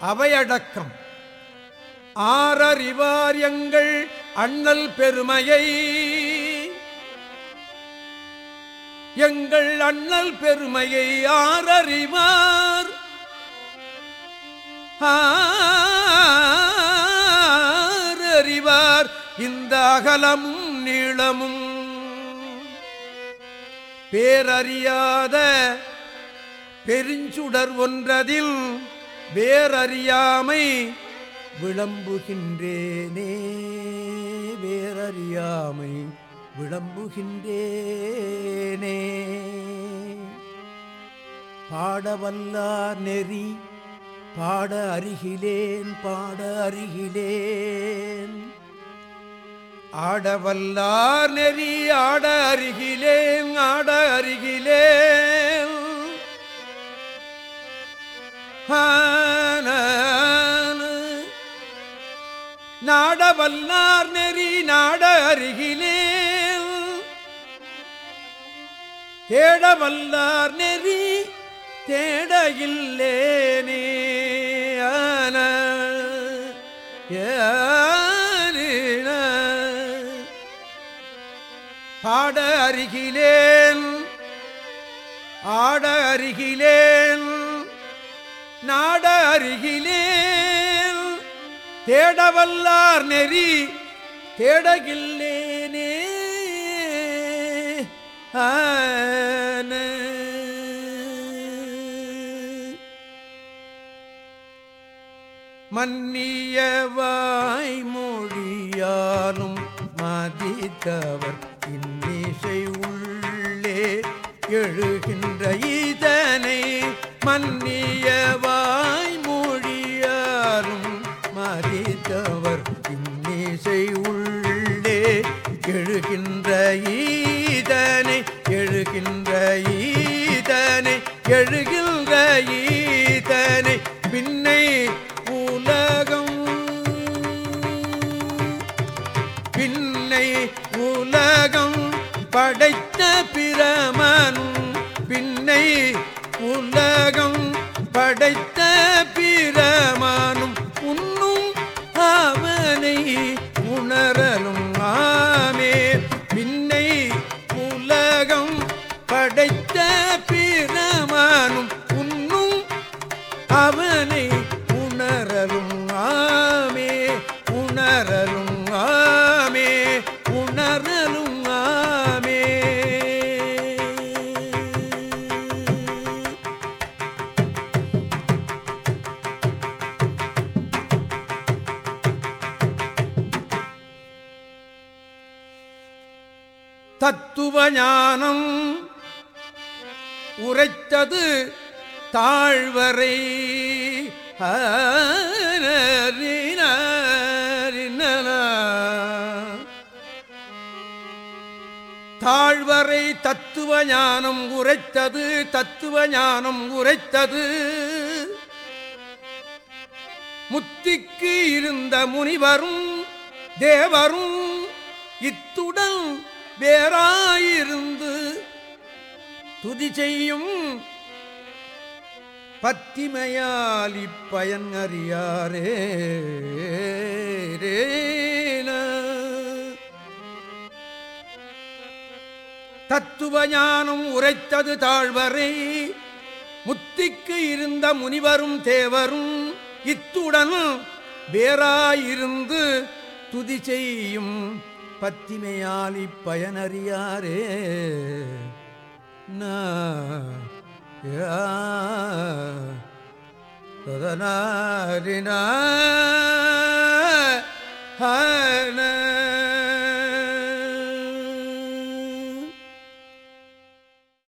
அவையடக்கம். ஆறறிவார் எங்கள் அண்ணல் பெருமையை. எங்கள் அண்ணல் பெருமையை ஆறறிவார். ஆரறிவார் இந்த அகலமும் நீளமும். பேரறியாத பெருஞ்சுடர் ஒன்றதில் வேறறியாமை விளம்புகின்றேனே. வேறறியாமை விளம்புகின்றேனே. பாடவல்லார் நெறி பாட அருகிலேன் பாட அருகிலேன். ஆடவல்லார் நெறி ஆட அருகிலேன் ஆட அருகிலேன். நாடவல்லார் நெறி நாட அருகிலே தேடவல்லார் நெறி தேட இல்லேனே பாட அருகிலேன் ஆட அருகிலேன் நாட அருகிலே தேடவல்லார் நெறி தேடகில்லேனே ஆன. மன்னிய வாய்மொழியாலும் மதித்தவர் இன்னிசை உள்ளே எழுகின்ற இதனை மன்னியவாய் மொழியாரும் மதித்தவர் இன்னிசை உள்ளே எழுகின்ற ஈதனை எழுகின்ற ஈதனை எழுகின்ற ஈதனை பின்னை உலகம் பின்னை உலகம் படைத்த பிரமனும் பின்னை உலகம் படைத்த பிற தத்துவ ஞானம் உரைத்தது தாழ்வரை. தாழ்வரை தத்துவ ஞானம் உரைத்தது தத்துவ ஞானம் உரைத்தது. முத்திக்கு இருந்த முனிவரும் தேவரும் இத்துடன் வேறாயிருந்து துதி செய்யும் பத்திமையால் இப்பயன் அறியாரே தத்துவ ஞானம் உரைத்தது தாழ்வரை முத்திக்கு இருந்த முனிவரும் தேவரும் இத்துடன் வேறாயிருந்து துதி செய்யும் பத்திமையால் இப்பயனறியாரே நா